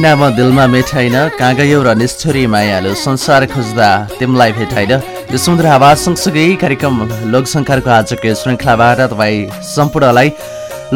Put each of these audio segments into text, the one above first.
तिम्रै नाम दिलमा मेठाइन कहाँ गयौ र निष्ठुरी मायालु संसार खोज्दा तिमीलाई भेटाइन यो सुन्दर आवाज सँगसँगै कार्यक्रम लोकसङ्कारको आजको श्रृङ्खलाबाट तपाईँ सम्पूर्णलाई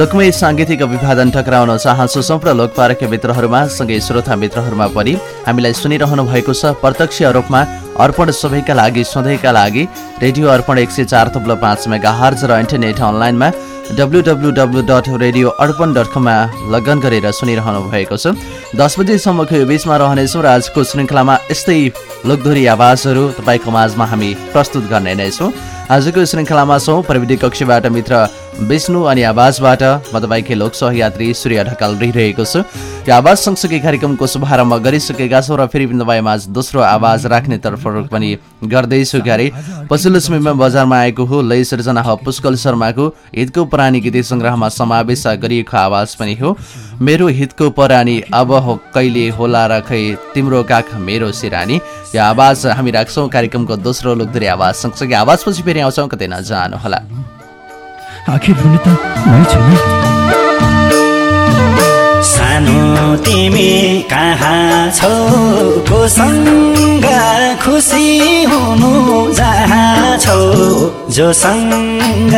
लोकमय साङ्गीतिक अभिवादन टक्राउन चाहन्छु। सम्पूर्ण लोकपारक मित्रहरूमा सँगै श्रोता मित्रहरूमा पनि हामीलाई सुनिरहनु भएको छ। प्रत्यक्ष रूपमा अर्पण सबैका लागि सधैँका लागि रेडियो अर्पण एक सय चार थप्लो पाँच मेगा हर्ज र इन्टरनेट अनलाइनमा W W W dot radio Arpan dot कममा लगन गरेर सुनिरहनु भएको छ। दस बजीसम्मको यो बिचमा रहनेछौँ र आजको श्रृङ्खलामा यस्तै लोकधोरी आवाजहरू तपाईँको माझमा हामी प्रस्तुत गर्ने नै छौँ। आजको श्रृङ्खलामा छौँ प्रविधि कक्षबाट मित्र विष्णु अनि आवाजबाट म तपाईँकै लोक सहयात्री सूर्य ढकाल रहिरहेको छु। यो आवाज सँगसँगै कार्यक्रमको शुभारम्भ गरिसकेका छौँ र फेरि पनि तपाईँमा दोस्रो आवाज राख्ने तर्फ पनि गर्दैछु क्यारे पछिल्लो समयमा बजारमा आएको हो लय सृजना हो पुष्कल शर्माको हितको प्राणी गीत सङ्ग्रहमा समावेश गरिएको आवाज पनि हो। मेरो हितको परानी अब हो कहिले होला र खै तिम्रो काख मेरो सिरानी। यो आवाज हामी राख्छौँ कार्यक्रमको दोस्रो लोकधरी आवाज। सँगसँगै आवाजपछि फेरि आउँछौँ कतै नजानुहोला। आखिर हुने त मै छैन सानो तिमी कहाँ छौ? कोसँग खुसी हुनु जहाँ छौ? जोसँग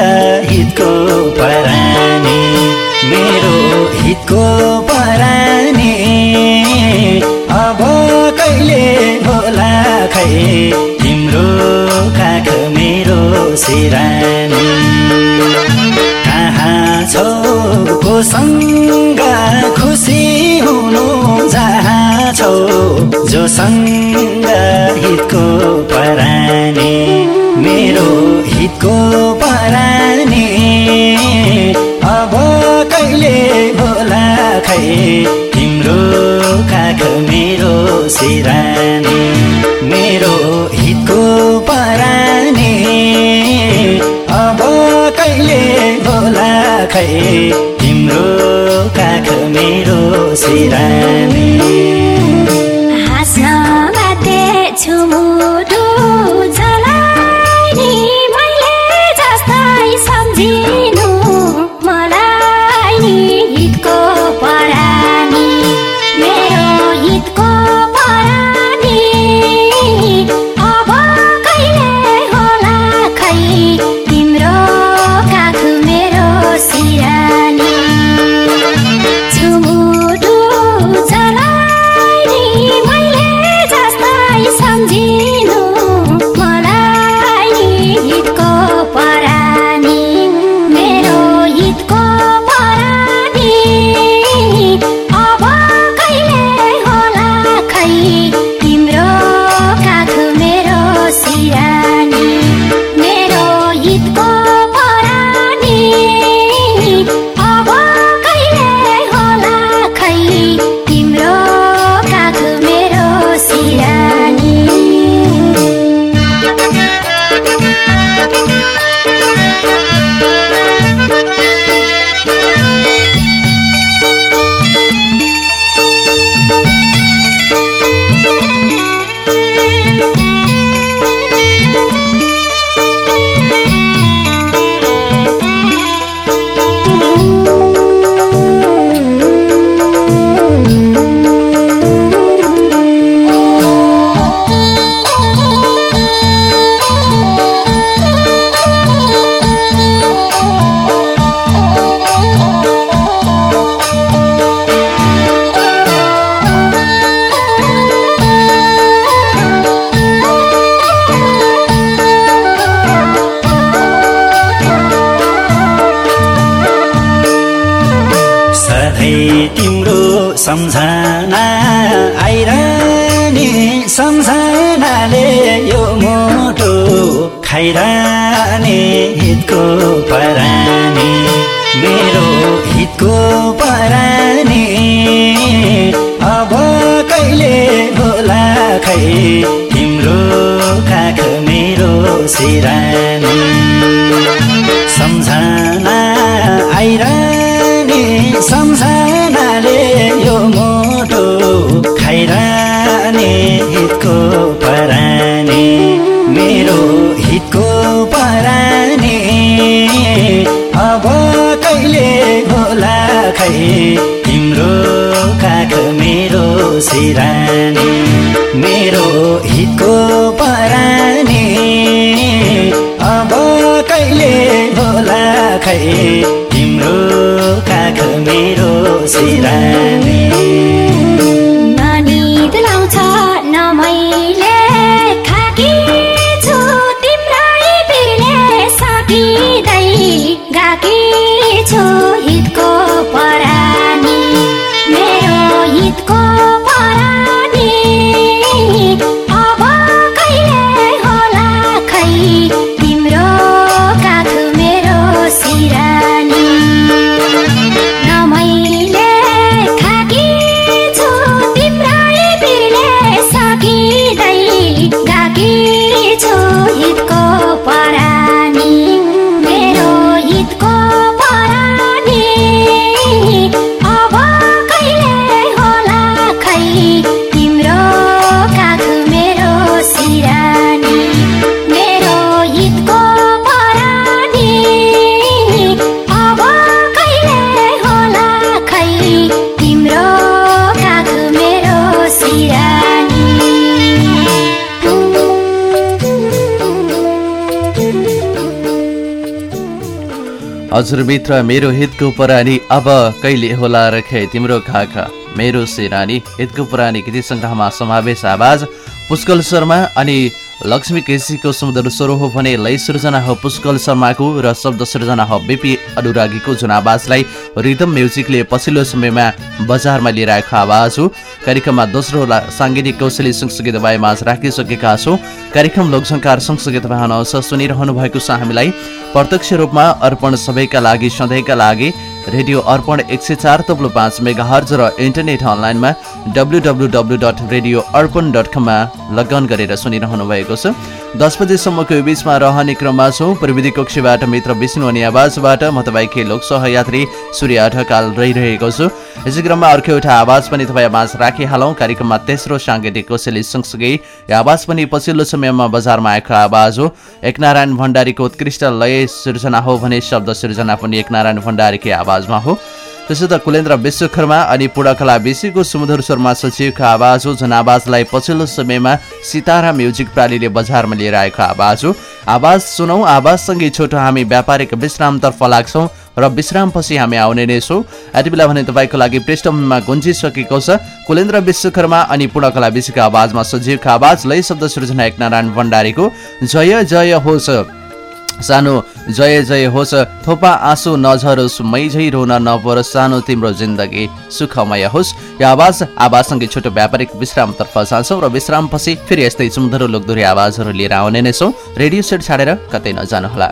हितको परानी मेरो हितको परानी। अब कहिले होला खै? तिम्रो काख सिरानी। कहाँ कोसँग खुसी हुनु छौ जोसँग हितको परानी मेरो हितको परानी। अब कहिले होला खै तिम्रो काख मेरो सिरानी। मेरो हितको परानी अब कहिले होला खै तिम्रो काख मेरो सिरानी। सम्झना आइरहने सम्झनाले यो मोटो खाइरहने हितको परानी मेरो हितको परानी। अब कहिले होला खै तिम्रो काख मेरो सिरानी। तिम्रो काख मेरो सिरानी हजुर मित्र मेरो हितको परानी अब कहिले होला रखे तिम्रो खाखा मेरो सेनानी हितको पुरानी गीत सङ्ग्रहमा समावेश आवाज पुष्कल शर्मा अनि लक्ष्मी केसीको सुमधुर स्वर हो भने लय सृजना हो पुष्कल शर्माको र शब्द सृजना हो। बिपी अनुरागीको जुन आवाजलाई रिदम म्युजिकले पछिल्लो समयमा बजारमा लिएर आएको आवाज हो। कार्यक्रममा दोस्रो साङ्गीतिक कौशली सँगसँगै तपाईँ माझ राखिसकेका छौँ। कार्यक्रम लोकसङ्कार सँगसँगै तपाईँ हनस सुनिरहनु भएको छ हामीलाई। प्रत्यक्ष रूपमा अर्पण सबैका लागि सधैँका लागि रेडियो अर्पण एक सय चार तब्लो पाँच मेगा हर्ज र इन्टरनेट अनलाइनमा W W W dot radio Arpan dot कममा लगन गरेर सुनिरहनु भएको छ। दस बजेसम्मको बिचमा रहने क्रममा छौँ। प्रविधि कक्षीबाट मित्र विष्णु अनि आवाजबाट म तपाईँकै लोक सहयात्री सूर्य ढकाल रहिरहेको छु। यसै क्रममा अर्को एउटा आवाज पनि तपाईँ आवाज राखिहालौँ। कार्यक्रममा तेस्रो साङ्गीतिक कौशली सँगसँगै यो आवाज पनि पछिल्लो समयमा बजारमा आएको आवाज हो। एकनारायण भण्डारीको उत्कृष्ट लय सृजना हो भने शब्द सृजना पनि एकनारायण भण्डारीकै आवाज आवाजमा हो। त्यसो त कुलेन्द्र विश्वकर्मा अनि पुडाकला बेसीको सुमधुर स्वरमा सचिवको आवाज हो जुन आवाजलाई पछिल्लो समयमा सितारा म्युजिक प्रालीले बजारमा लिएर आएको आवाज हो। आवाज सुनौ आवाजसँगै छोटो हामी व्यापारिक विश्रामतर्फ लाग्छौँ र विश्रामपछि हामी आउने नै छौँ। यति बेला भने तपाईँको लागि पृष्ठभूमिमा गुन्जिसकेको छ कुलेन्द्र विश्वकर्मा अनि पूर्णकला विषयको आवाजमा सजीवको आवाज लय शब्द सृजना एक नारायण भण्डारीको। जय जय होस् सानो जय जय होस् थोपा आँसु नझरोस् मैझै रोन नपरोस् सानो तिम्रो जिन्दगी सुखमय होस्। यो आवाज आवाजसँगै छोटो व्यापारिक विश्रामतर्फ जान्छौँ र विश्रामपछि फेरि यस्तै सुन्दर लोकदोरी आवाजहरू लिएर आउने नै छौँ। रेडियो सेट छाडेर कतै नजानुहोला।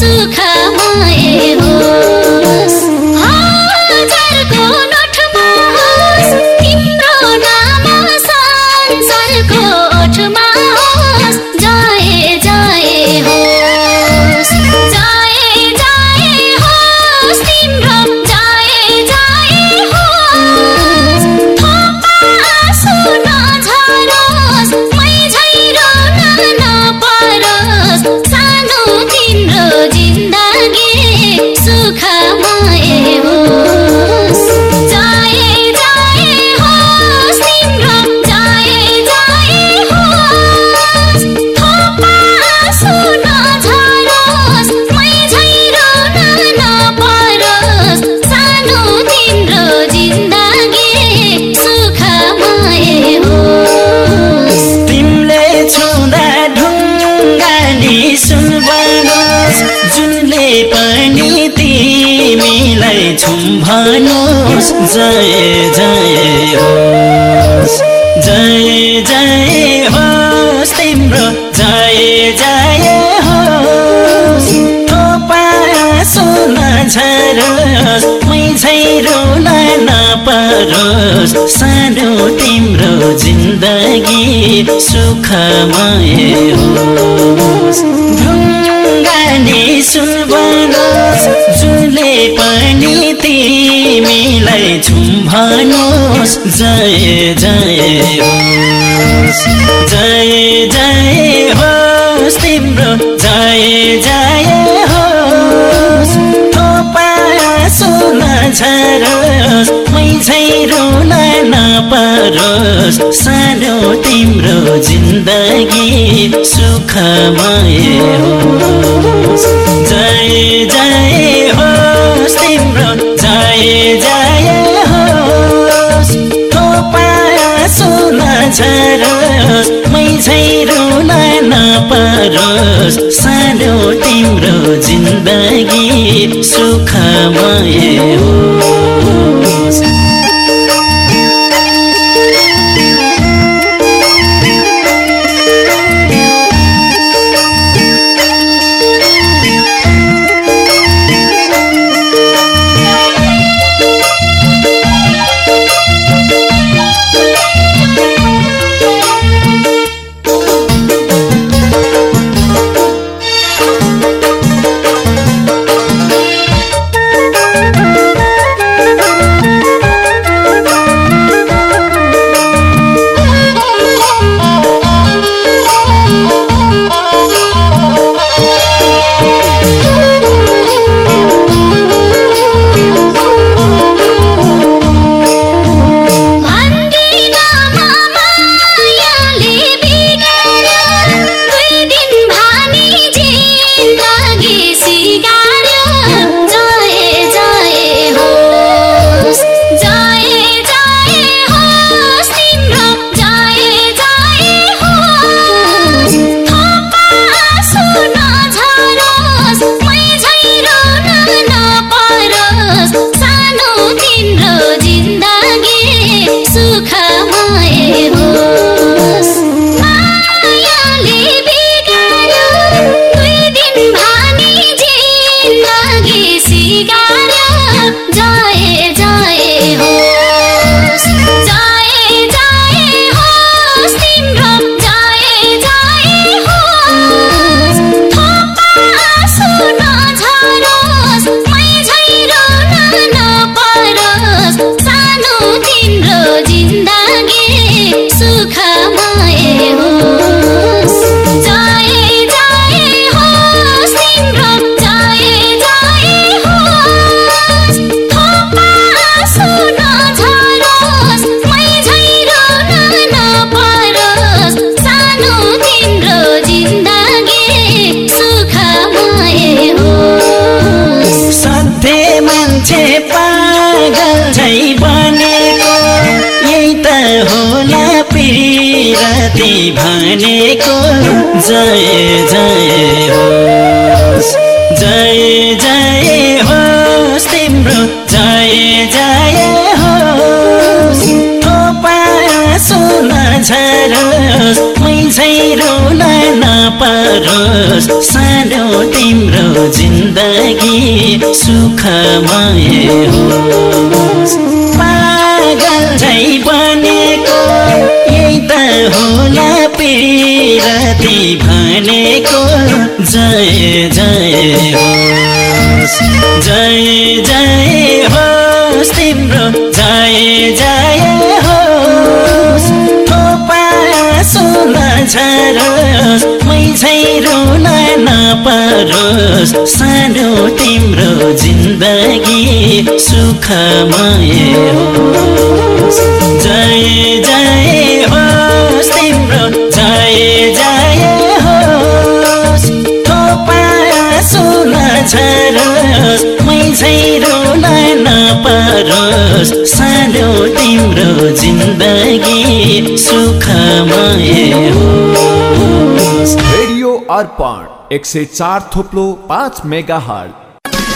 सुखा भन्नुहोस् जय जय होस् जय जय होस् तिम्रो जय जय होस् सुन झरोस्। मै रुन नपरोस् सानो तिम्रो जिन्दगी सुखमय होस्। ढुङ्गानी सुन तिमीलाई झुम्भनोस् जय जय होस्। जय जय होस् तिम्रो। जय जय होस्। सुन नपरोस्। सानो तिम्रो जिन्दगी सुखमय होस्। जय जय नपरोस् सुखमय होस् पागल झै बनेको यही त होला पिरती भनेको। जय जय होस् जय जय होस् तिम्रो। जय जय होस् थोपा सुन झरोस् मै झै रुन नपरोस् सानो जिन्दगी सुखमय होस् जय जय होस् तिम्रो जय जय होस् थोपा सुन झरोस् मै झै रुन नपरोस् सानो तिम्रो जिन्दगी सुखमय होस् रेडियो अर्पण एक सय चार थोप्लो पाँच मेगा हल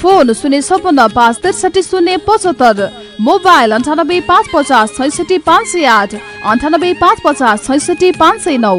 फोन शून्य छपन्न पाँच त्रिसठी शून्य पचहत्तर मोबाइल अन्ठानब्बे पाँच पचास छैसठी पाँच सय आठ अन्ठानब्बे पाँच पचास छैसठी पाँच सय नौ।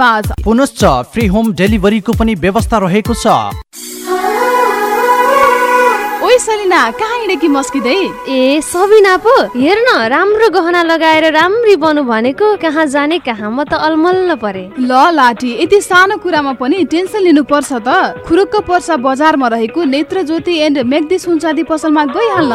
पाँच। पुनश्च फ्री होम डेलिभरीको पनि व्यवस्था रहेको छ। ओइ सलिना कहाँ हिँडेकी मस्किँदै? ए सबिना पो हेर न राम्रो गहना लगाएर राम्री बनु भनेको कहाँ जाने कहाँ म त अलमल्ल परे। ल लाठी यति सानो कुरामा पनि टेन्सन लिनु पर्छ त। खुरुक्क पर्सा बजारमा रहेको नेत्र ज्योति एन्ड मेग्दी सुनचाँदी पसलमा गइहाल्न।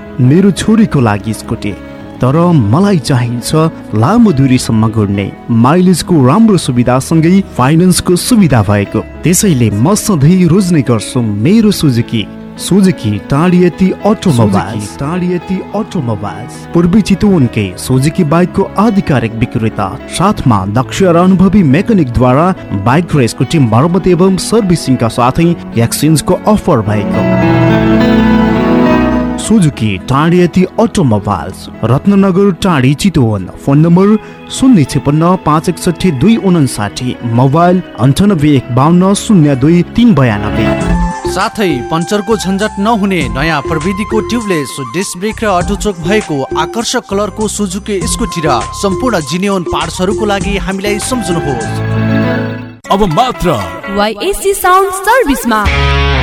मेरो छोरीको लागि स्कुटी। तर मलाई चाहिन्छ लामो दूरीसम्म घुर्ने। माइलेजको राम्रो सुविधासँगै फाइनेन्सको सुविधा भएको। त्यसैले म सधैँ रोज्ने गर्छु मेरो Suzuki. Suzuki Tadiyati automobiles. Tadiyati automobiles. पूर्वी चितवनकै सुजुकी बाइकको आधिकारिक विक्रेता साथमा दक्ष र अनुभवी मेकानिकद्वारा बाइक र स्कुटी मर्मत एवं सर्भिसिङका साथै एक्सचेन्जको अफर भएको। Suzuki Tadiyati automobiles Ratnanagar Tadi Chitwan. Phone number शून्य छपन्न पाँच एकसठी दुई उनासाठी मोबाइल अन्ठानब्बे एक बाहन्न शून्य दुई तिन बयानब्बे। साथै पञ्चरको झन्झट नहुने नयाँ प्रविधिको ट्युबलेस डिस्क ब्रेक र अटोचोक भएको आकर्षक कलरको सुजुकी स्कुटी र सम्पूर्ण जिनियोन पार्ट्सहरूको लागि हामीलाई सम्झनुहोस्। अब मात्र YSC sound सर्भिसमा।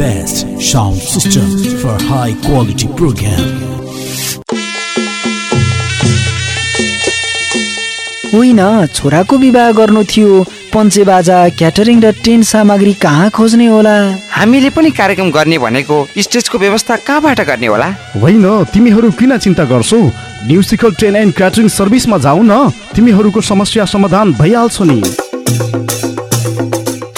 Best sound system for high quality program. होइन छोराको विवाह गर्नु थियो। पञ्चे बाजा क्याटरिङ र टेन्ट सामग्री कहाँ खोज्ने होला? हामीले पनि कार्यक्रम गर्ने भनेको स्टेजको व्यवस्था कहाँबाट गर्ने होला? होइन तिमीहरू किन चिन्ता गर्छौ? म्युजिकल ट्रेन एन्ड क्याटरिङ सर्भिसमा जाऊ न तिमीहरूको समस्या समाधान भइहाल्छ नि।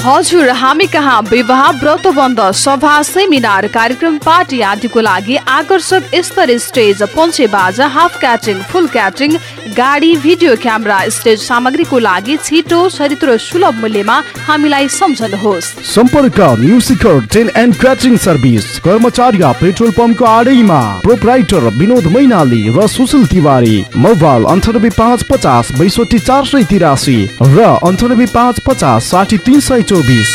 हजुर हामी कहाँ? विवाह व्रतबन्ध सभा सेमिनार कार्यक्रम पार्टी आदिको लागि आकर्षक स्तरीय स्टेज पञ्चे बाजा हाफ क्याटरिङ फुल क्याटरिङ गाडी भिडियो क्यामेरा स्टेज सामग्रीको लागि छिटो सरित र सुलभ मूल्यमा हामीलाई सम्झनुहोस्। सम्पर्क musical train and catering service कर्मचारी पेट्रोल पम्पको आडैमा प्रोपराइटर विनोद मैनाली र सुशील तिवारी मोबाइल अन्ठानब्बे पाँच पचास बैसठी चार सय तिरासी र अन्ठानब्बे पाँच पचास साठी तिन सय चौबिस।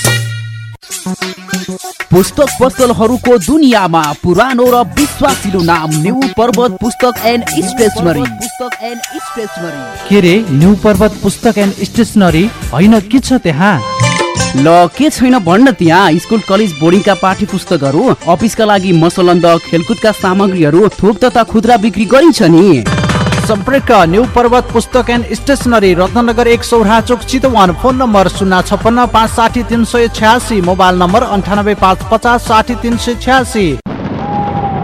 पुस्तक पसलहरूको दुनियाँमा पुरानो र विश्वासिलो नाम न्यू पर्वत पुस्तक एन्ड स्टेसनरी। पुस्तक एन्ड स्टेसनरी। के रे न्यू पर्वत पुस्तक एन्ड स्टेसनरी? होइन के छ त्यहाँ? ल के छैन भन्न त्यहाँ? स्कुल कलेज बोर्डिङका पाठ्य पुस्तकहरू अफिसका लागि मसलन्द खेलकुदका सामग्रीहरू थोक तथा खुद्रा बिक्री गरिन्छ नि। सम्पर्क न्यू पर्वत पुस्तक एन्ड स्टेसनरी रत्नगर एक सौरा चोक चितवन। फोन नम्बर शून्य छप्पन्न पाँच साठी तिन सय छ्यासी। मोबाइल नम्बर अन्ठानब्बे पाँच पचास साठी तिन सय छ्यासी।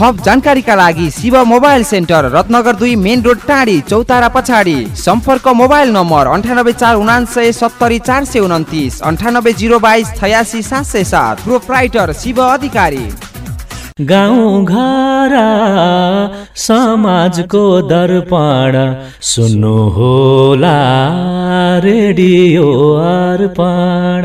थप जानकारीका लागि शिव मोबाइल सेन्टर रत्नगर दुई मेन रोड टाढी चौतारा पछाडि। सम्पर्क मोबाइल नम्बर अन्ठानब्बे चार उनान्सय सत्तरी चार सय उन्तिस अन्ठानब्बे जिरो बाइस छयासी सात सय सात। प्रोप्राइटर शिव अधिकारी। गाउँ घर समाजको दर्पण। सुन्नु होला रेडियो अर्पण।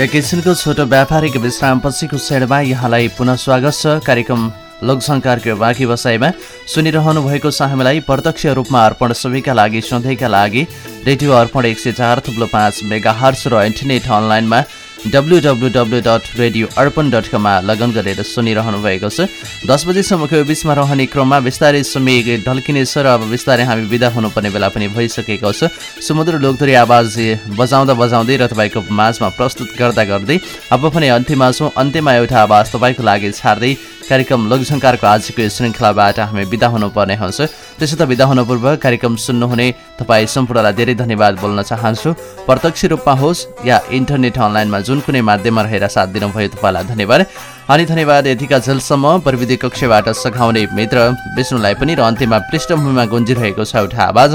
एक किसिमको छोटो व्यापारिक विश्राम पछिको श्रेणीमा यहाँलाई पुनः स्वागत छ। कार्यक्रम लोकसङ्कारको बाँकी बसाइमा सुनिरहनु भएको छ हामीलाई प्रत्यक्ष रूपमा अर्पण सबैका लागि सधैँका लागि रेडियो अर्पण एक सय चार थुप्लो पाँच मेगा हर्स र इन्टरनेट अनलाइनमा W W W dot radio Arpan dot कममा लगन गरेर सुनिरहनु भएको छ। दस बजीसम्मको यो बिचमा रहने क्रममा बिस्तारै समय ढल्किनेछ र अब बिस्तारै हामी विदा हुनुपर्ने बेला पनि भइसकेको छ। सुमधुर लोकधुरी आवाज बजाउँदा बजाउँदै र तपाईँको माझमा प्रस्तुत गर्दा गर्दै अब पनि अन्त्यमा छौँ। अन्त्यमा एउटा आवाज तपाईँको लागि छाड्दै कार्यक्रम लोकसङ्कारको आजको यो श्रृङ्खलाबाट हामी बिदा हुनुपर्ने हुन्छ। त्यसो त बिदा हुनु पूर्व कार्यक्रम सुन्नुहुने तपाईँ सम्पूर्णलाई धेरै धन्यवाद बोल्न चाहन्छु। प्रत्यक्ष रूपमा होस् या इन्टरनेट अनलाइनमा जुन कुनै माध्यममा रहेर साथ दिनुभयो तपाईँलाई धन्यवाद। अनि धन्यवाद यतिका झेलसम्म प्रविधि कक्षबाट सघाउने मित्र विष्णुलाई पनि र अन्त्यमा पृष्ठभूमिमा गुन्जिरहेको छ एउटा आवाज।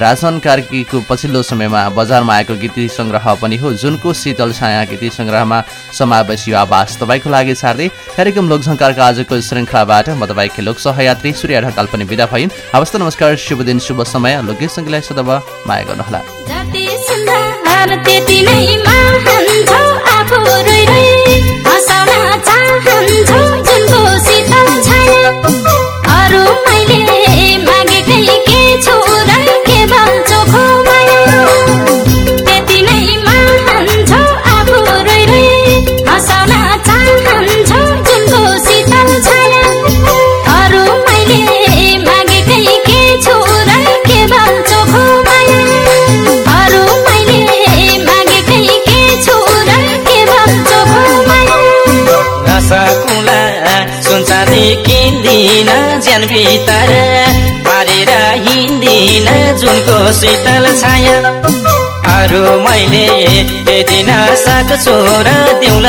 राजन कार्कीको पछिल्लो समयमा बजारमा आएको गीती सङ्ग्रह पनि हो। जुनको शीतल छाया गीती सङ्ग्रहमा समावेश यो आवाज। तपाईँको लागि सार्दै कार्यक्रम लोकसङ्कारको आजको श्रृङ्खलाबाट म तपाईँको लोक सहयात्री सूर्य ढकाल पनि विदा भइन्। हवस् नमस्कार शुभ दिन शुभ समय। लोकगीत सङ्गीतलाई सदव माया गर्नुहोला। अरू मैले मागेकै ज्यान भित्र पारेर हिँड्दिन जुनको शीतल छाया। अरू मैले दिन सक्छु र दिउँला।